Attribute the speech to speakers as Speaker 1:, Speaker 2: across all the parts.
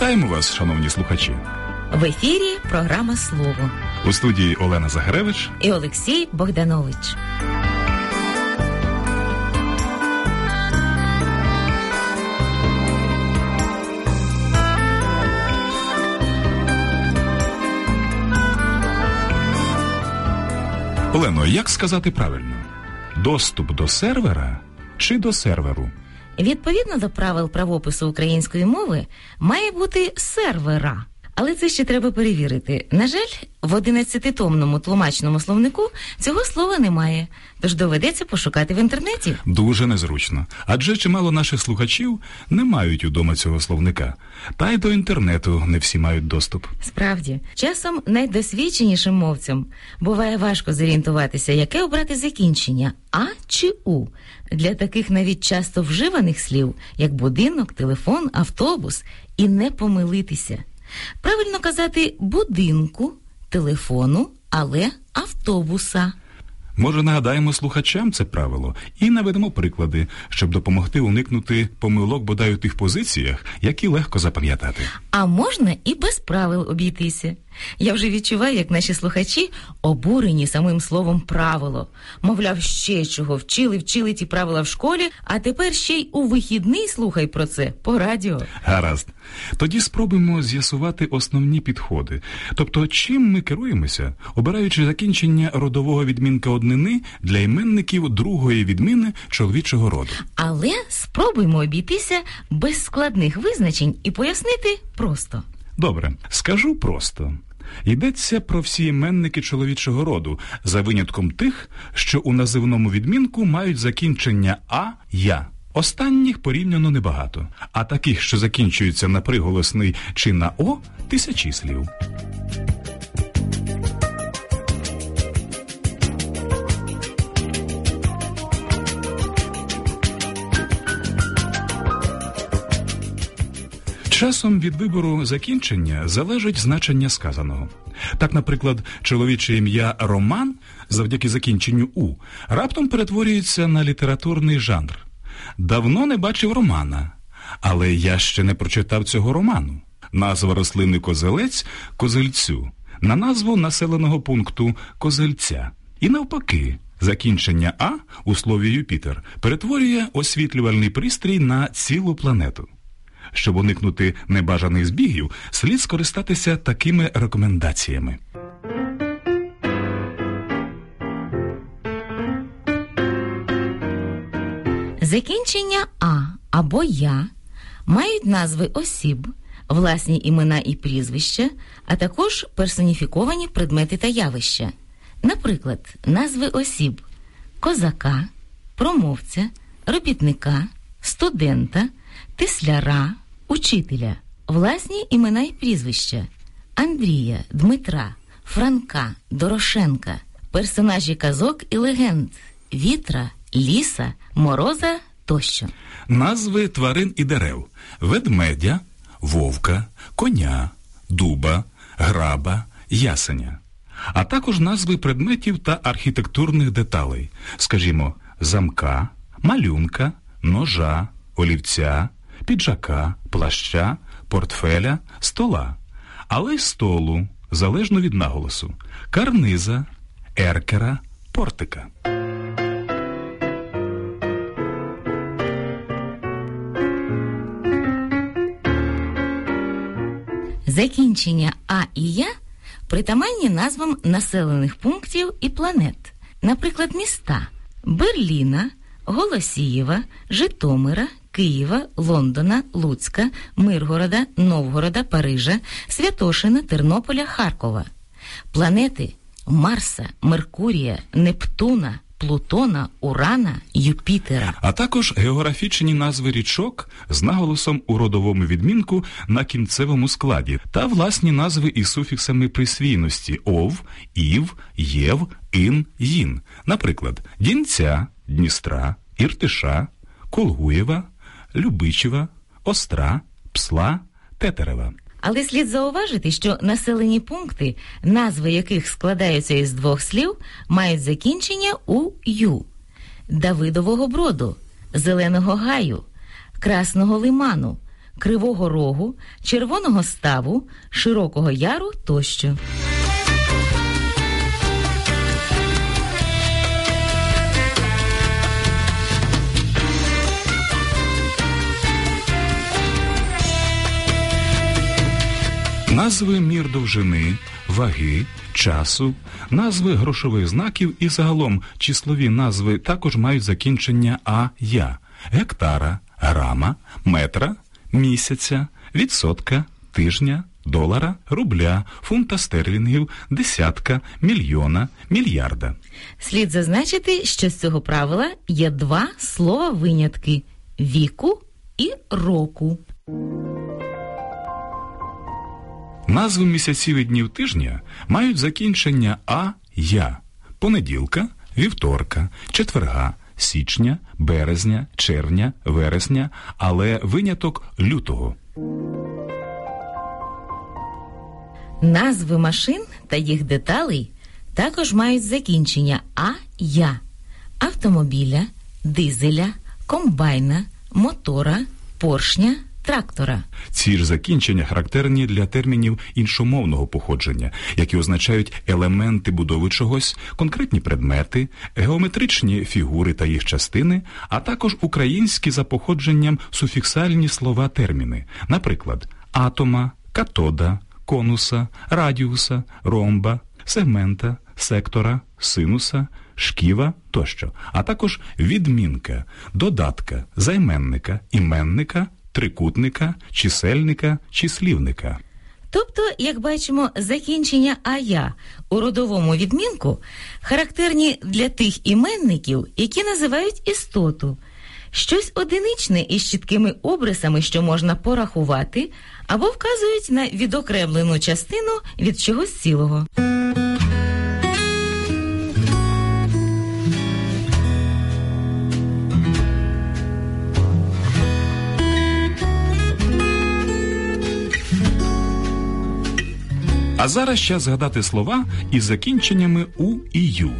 Speaker 1: Вітаємо вас, шановні слухачі.
Speaker 2: В ефірі програма Слово
Speaker 1: У студії Олена Загаревич.
Speaker 2: і Олексій Богданович.
Speaker 1: Олено, як сказати правильно? Доступ до сервера чи до серверу?
Speaker 2: Відповідно до правил правопису української мови, має бути сервера. Але це ще треба перевірити. На жаль, в 11-томному тлумачному словнику цього слова немає, тож доведеться пошукати в інтернеті.
Speaker 1: Дуже незручно. Адже чимало наших слухачів не мають удома цього словника. Та й до інтернету не всі мають доступ.
Speaker 2: Справді, часом найдосвідченішим мовцям буває важко зорієнтуватися, яке обрати закінчення А чи У. Для таких навіть часто вживаних слів, як будинок, телефон, автобус, і не помилитися. Правильно казати будинку, телефону, але автобуса.
Speaker 1: Може, нагадаємо слухачам це правило і наведемо приклади, щоб допомогти уникнути помилок бодай у тих позиціях, які легко запам'ятати.
Speaker 2: А можна і без правил обійтися. Я вже відчуваю, як наші слухачі обурені самим словом правило. Мовляв, ще чого вчили, вчили ті правила в школі, а тепер ще й у вихідний слухай про це по радіо.
Speaker 1: Гаразд. Тоді спробуємо з'ясувати основні підходи. Тобто, чим ми керуємося, обираючи закінчення родового відмінка однини для іменників другої відміни чоловічого роду.
Speaker 2: Але спробуймо обійтися без складних визначень і пояснити просто.
Speaker 1: Добре, скажу просто. Йдеться про всі іменники чоловічого роду, за винятком тих, що у називному відмінку мають закінчення а я. Останніх порівняно небагато, а таких, що закінчуються на приголосний чи на о, тисячі слів. Часом від вибору закінчення залежить значення сказаного. Так, наприклад, чоловіче ім'я Роман завдяки закінченню У раптом перетворюється на літературний жанр. Давно не бачив романа, але я ще не прочитав цього роману. Назва рослини козелець козельцю, на назву населеного пункту Козельця. І навпаки, закінчення А у слові Юпітер перетворює освітлювальний пристрій на цілу планету. Щоб уникнути небажаних збігів, слід скористатися такими рекомендаціями.
Speaker 2: Закінчення А або Я мають назви осіб, власні імена і прізвища, а також персоніфіковані предмети та явища. Наприклад, назви осіб козака, промовця, робітника, студента, тисляра, учителя, власні імена і прізвища Андрія, Дмитра, Франка, Дорошенка, персонажі казок і легенд, вітра, ліса, мороза тощо.
Speaker 1: Назви тварин і дерев: ведмедя, вовка, коня, дуба, граба, ясеня. А також назви предметів та архітектурних деталей, скажімо, замка, малюнка, ножа, олівця, піджака, плаща, портфеля, стола, але й столу, залежно від наголосу, карниза, еркера, портика.
Speaker 2: Закінчення А і Я притаманні назвам населених пунктів і планет, наприклад, міста Берліна, Голосієва, Житомира, Києва, Лондона, Луцька, Миргорода, Новгорода, Парижа, Святошина, Тернополя, Харкова, планети Марса, Меркурія, Нептуна, Плутона, Урана, Юпітера.
Speaker 1: а також географічні назви річок з наголосом у родовому відмінку на кінцевому складі та власні назви із суфіксами присвійності ов, ів, єв, ін, їн. Наприклад, Дінця, Дністра, Іртиша, Колгуєва, Любичева, Остра, Псла, Тетерева.
Speaker 2: Але слід зауважити, що населені пункти, назви яких складаються із двох слів, мають закінчення у ю Давидового броду, Зеленого гаю, Красного лиману, Кривого Рогу, Червоного Ставу, Широкого Яру тощо.
Speaker 1: Назви мір довжини, ваги, часу, назви грошових знаків і загалом числові назви також мають закінчення а я гектара, грама, метра, місяця, відсотка, тижня, долара, рубля, фунта стерлінгів, десятка, мільйона, мільярда.
Speaker 2: Слід зазначити, що з цього правила є два слова винятки віку і року.
Speaker 1: Назви місяців і днів тижня мають закінчення а я понеділка, вівторка, четверга, січня, березня, червня, вересня, але виняток лютого.
Speaker 2: Назви машин та їх деталей також мають закінчення а я автомобіля, дизеля, комбайна, мотора, поршня, трактора.
Speaker 1: Ці ж закінчення характерні для термінів іншомовного походження, які означають елементи будови чогось, конкретні предмети, геометричні фігури та їх частини, а також українські за походженням суфіксальні слова терміни, наприклад, атома, катода, конуса, радіуса, ромба, сегмента, сектора, синуса, шківа тощо, а також відмінка, додатка, займенника, іменника, трикутника, чисельника, числівника.
Speaker 2: Тобто, як бачимо, закінчення ая у родовому відмінку характерні для тих іменників, які називають істоту, щось одиничне із чіткими обрисами, що можна порахувати, або вказують на відокремлену частину від чогось цілого.
Speaker 1: А зараз час згадати слова із закінченнями у і ю.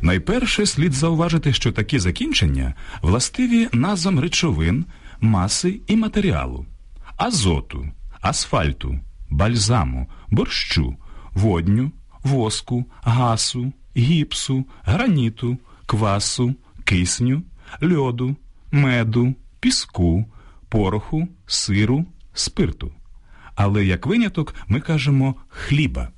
Speaker 1: Найперше слід зауважити, що такі закінчення властиві назвам речовин, маси і матеріалу азоту, асфальту, бальзаму, борщу, водню, воску, гасу, гіпсу, граніту, квасу, кисню, льоду, меду, піску, пороху, сиру, спирту. Але як виняток ми кажемо хліба.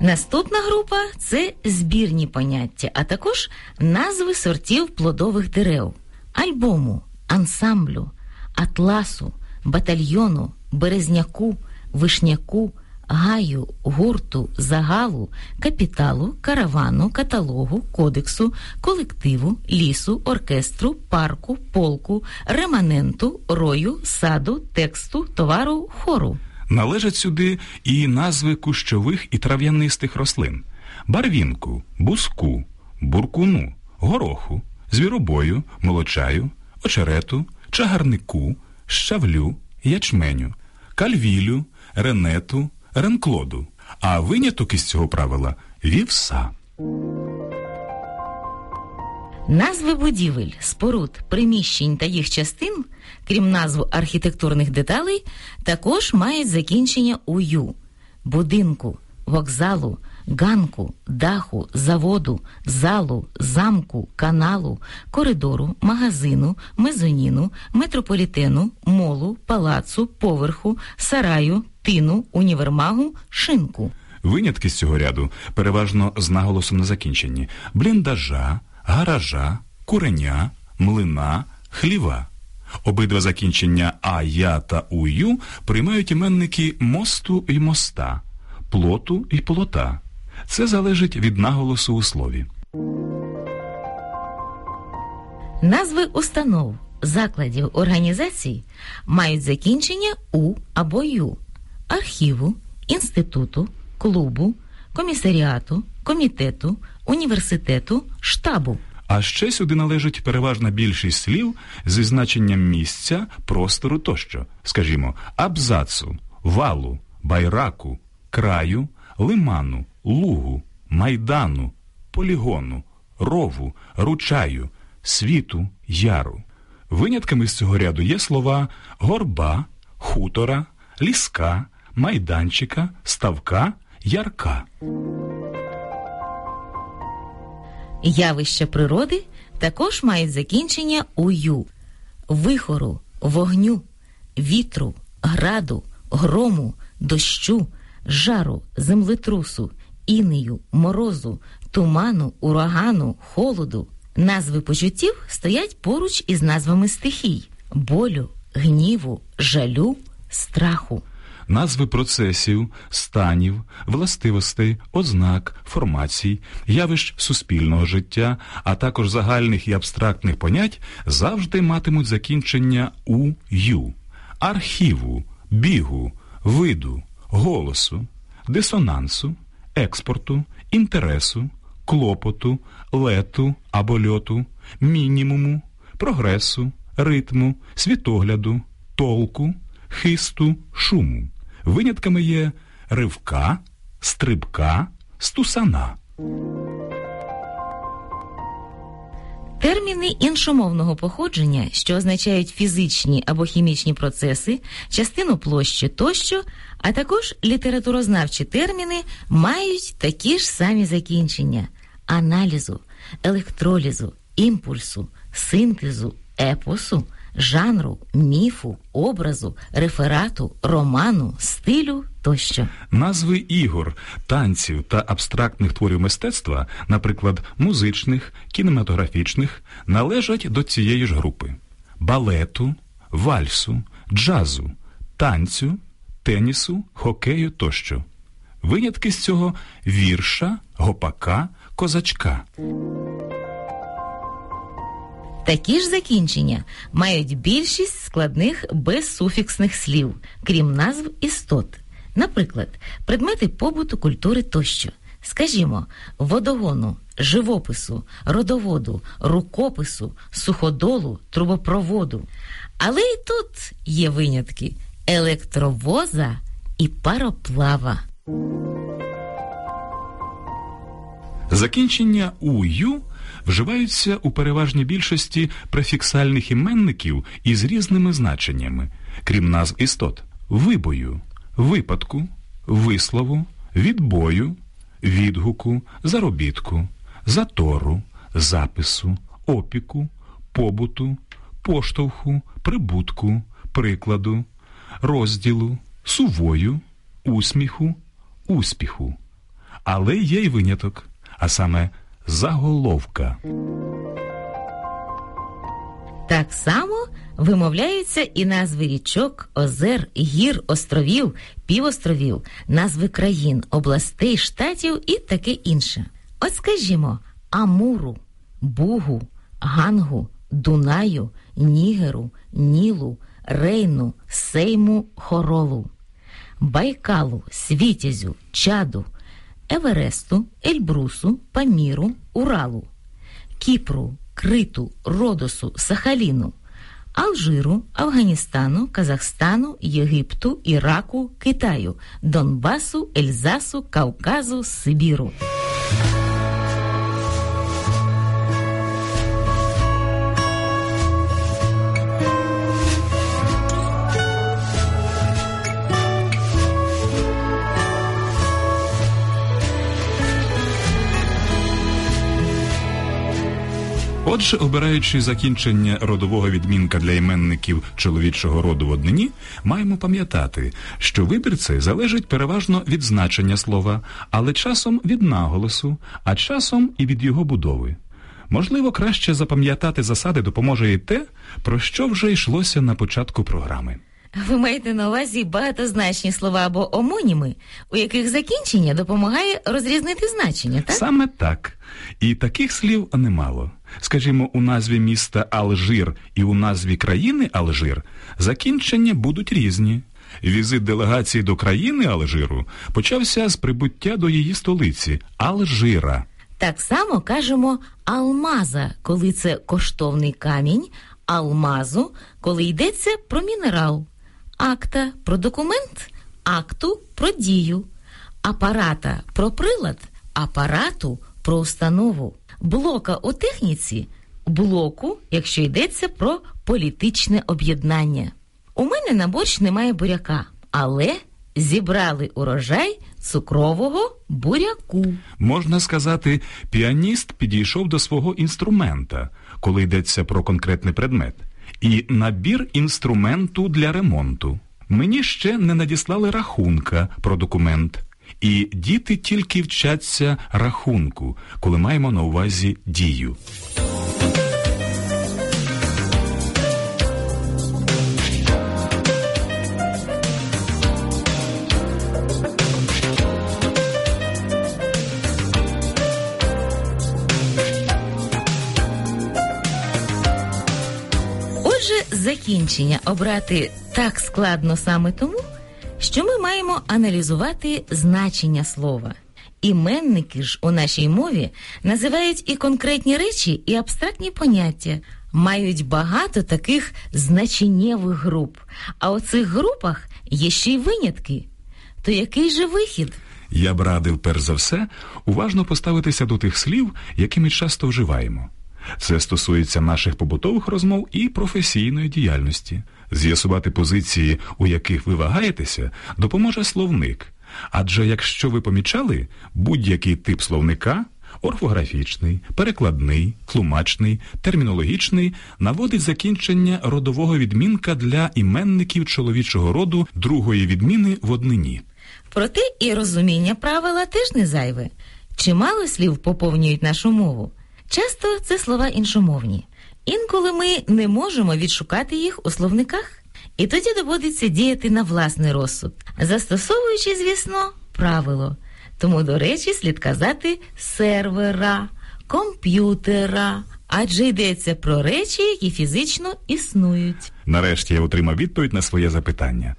Speaker 2: Наступна група це збірні поняття, а також назви сортів плодових дерев, альбому, ансамблю, атласу, батальйону, березняку, вишняку, гаю, гурту, загалу, капіталу, каравану, каталогу, кодексу, колективу, лісу, оркестру, парку, полку, реманенту, рою, саду, тексту, товару, хору.
Speaker 1: Належать сюди і назви кущових і трав'янистих рослин: барвінку, буску, буркуну, гороху, звіробою, молочаю, очерету, чагарнику, щавлю, ячменю, кальвілю, ренету, ренклоду. А виняток із цього правила вівса.
Speaker 2: Назви будівель, споруд, приміщень та їх частин, крім назв архітектурних деталей, також мають закінчення ую будинку, вокзалу, ганку, даху, заводу, залу, замку, каналу, коридору, магазину, мезоніну, метрополітену, молу, палацу, поверху, сараю, тину, універмагу, шинку.
Speaker 1: Винятки з цього ряду переважно з наголосом на закінченні бліндажа, гаража, куреня, млина, хліва. Обидва закінчення а, я та ую приймають іменники мосту і моста, плоту і плота. Це залежить від наголосу у слові.
Speaker 2: Назви установ, закладів, організацій мають закінчення у або ю, архіву, інституту, клубу, комісаріату, комітету, університету, штабу.
Speaker 1: А ще сюди належить переважна більшість слів зі значенням місця, простору тощо, скажімо, абзацу, валу, байраку, краю, лиману, лугу, майдану, полігону, рову, ручаю, світу, яру. Винятками з цього ряду є слова горба, хутора, ліска, майданчика, ставка, ярка.
Speaker 2: Явища природи також мають закінчення ую, вихору, вогню, вітру, граду, грому, дощу, жару, землетрусу, інею, морозу, туману, урагану, холоду. Назви почуттів стоять поруч із назвами стихій болю, гніву, жалю, страху.
Speaker 1: Назви процесів, станів, властивостей, ознак, формацій, явищ суспільного життя, а також загальних і абстрактних понять завжди матимуть закінчення у ю, архіву, бігу, виду, голосу, дисонансу, експорту, інтересу, клопоту, лету або льоту, мінімуму, прогресу, ритму, світогляду, толку, хисту, шуму. Винятками є ривка, стрибка, стусана.
Speaker 2: Терміни іншомовного походження, що означають фізичні або хімічні процеси, частину площі тощо, а також літературознавчі терміни мають такі ж самі закінчення аналізу, електролізу, імпульсу, синтезу, епосу, жанру, міфу, образу, реферату, роману, стилю тощо.
Speaker 1: Назви ігор, танців та абстрактних творів мистецтва, наприклад, музичних, кінематографічних, належать до цієї ж групи: балету, вальсу, джазу, танцю, тенісу, хокею тощо. Винятки з цього вірша, гопака, козачка.
Speaker 2: Такі ж закінчення мають більшість складних безсуфіксних слів, крім назв істот. Наприклад, предмети побуту, культури тощо. Скажімо, водогону, живопису, родоводу, рукопису, суходолу, трубопроводу. Але і тут є винятки електровоза і пароплава.
Speaker 1: Закінчення ую вживаються у переважній більшості префіксальних іменників із різними значеннями, крім назв істот вибою, випадку, вислову, відбою, відгуку, заробітку, затору, запису, опіку, побуту, поштовху, прибутку, прикладу, розділу, сувою, усміху, успіху. Але є й виняток, а саме заголовка.
Speaker 2: Так само вимовляються і назви річок, озер, гір, островів, півостровів, назви країн, областей, штатів і таке інше. От скажімо, Амуру, Бугу, Гангу, Дунаю, Нігеру, Нілу, Рейну, Сейму, Хоролу, Байкалу, Світязю, Чаду, Евересту, Ельбрусу, Паміру, Уралу, Кіпру, Криту, Родосу, Сахаліну, Алжиру, Афганістану, Казахстану, Єгипту, Іраку, Китаю, Донбасу, Ельзасу, Кавказу, Сибіру.
Speaker 1: Отже, обираючи закінчення родового відмінка для іменників чоловічого роду в однині, маємо пам'ятати, що вибір цей залежить переважно від значення слова, але часом від наголосу, а часом і від його будови. Можливо, краще запам'ятати засади допоможе і те, про що вже йшлося на початку програми.
Speaker 2: Ви маєте на увазі багатозначні слова або омоніми, у яких закінчення допомагає розрізнити значення, так?
Speaker 1: Саме так. І таких слів немало. Скажімо, у назві міста Алжир і у назві країни Алжир закінчення будуть різні. Візит делегації до країни Алжиру почався з прибуття до її столиці Алжира.
Speaker 2: Так само кажемо алмаза, коли це коштовний камінь, алмазу, коли йдеться про мінерал, акта про документ, акту про дію, апарата про прилад, апарату про установу, блока у техніці, блоку, якщо йдеться про політичне об'єднання. У мене на борщ немає буряка, але зібрали урожай цукрового буряку.
Speaker 1: Можна сказати, піаніст підійшов до свого інструмента, коли йдеться про конкретний предмет, і набір інструменту для ремонту. Мені ще не надіслали рахунка про документ. І діти тільки вчаться рахунку, коли маємо на увазі дію.
Speaker 2: Отже, закінчення обрати так складно саме тому, що ми маємо аналізувати значення слова. Іменники ж у нашій мові називають і конкретні речі, і абстрактні поняття, мають багато таких значеннєвих груп. А у цих групах є ще й винятки. То який же вихід?
Speaker 1: Я б радив, перш за все, уважно поставитися до тих слів, які ми часто вживаємо. Це стосується наших побутових розмов і професійної діяльності. З'ясувати позиції, у яких ви вагаєтеся, допоможе словник. Адже якщо ви помічали, будь-який тип словника орфографічний, перекладний, тлумачний, термінологічний наводить закінчення родового відмінка для іменників чоловічого роду другої відміни в однині.
Speaker 2: Проте і розуміння правила теж не зайве. Чимало слів поповнюють нашу мову. Часто це слова іншомовні. Інколи ми не можемо відшукати їх у словниках, і тоді доводиться діяти на власний розсуд, застосовуючи, звісно, правило. Тому, до речі, слід казати сервера, комп'ютера, адже йдеться про речі, які фізично існують.
Speaker 1: Нарешті я отримав відповідь на своє запитання.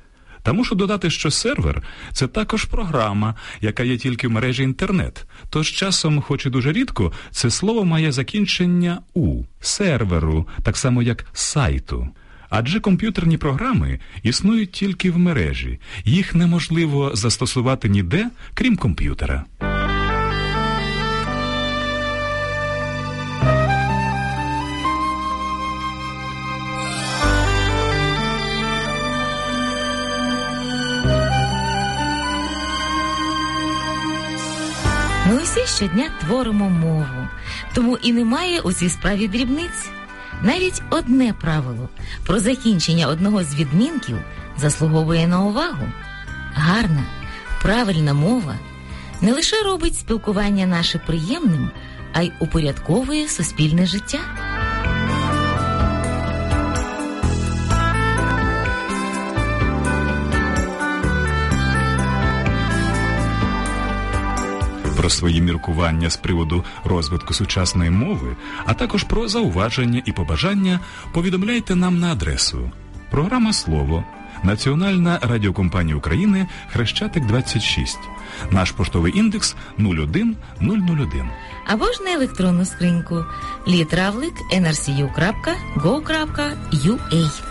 Speaker 1: Та мушу додати, що сервер це також програма, яка є тільки в мережі інтернет. Тож часом, хоч і дуже рідко, це слово має закінчення у серверу, так само як сайту. Адже комп'ютерні програми існують тільки в мережі, їх неможливо застосувати ніде, крім комп'ютера.
Speaker 2: Щодня творимо мову, тому і немає у цій справі дрібниць. Навіть одне правило про закінчення одного з відмінків заслуговує на увагу. Гарна, правильна мова не лише робить спілкування наше приємним, а й упорядковує суспільне життя.
Speaker 1: Про свої міркування з приводу розвитку сучасної мови, а також про зауваження і побажання повідомляйте нам на адресу. Програма Слово. Національна радіокомпанія України Хрещатик 26. Наш поштовий індекс 01001.
Speaker 2: Або ж на електронну скриньку літравлик nrcu.go.ua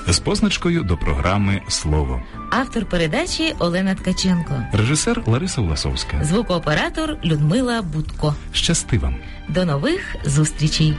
Speaker 1: з позначкою до програми Слово.
Speaker 2: Автор передачі Олена Ткаченко.
Speaker 1: Режисер Лариса Власовська.
Speaker 2: Звукооператор Людмила Будко.
Speaker 1: Щасти вам!
Speaker 2: До нових зустрічей!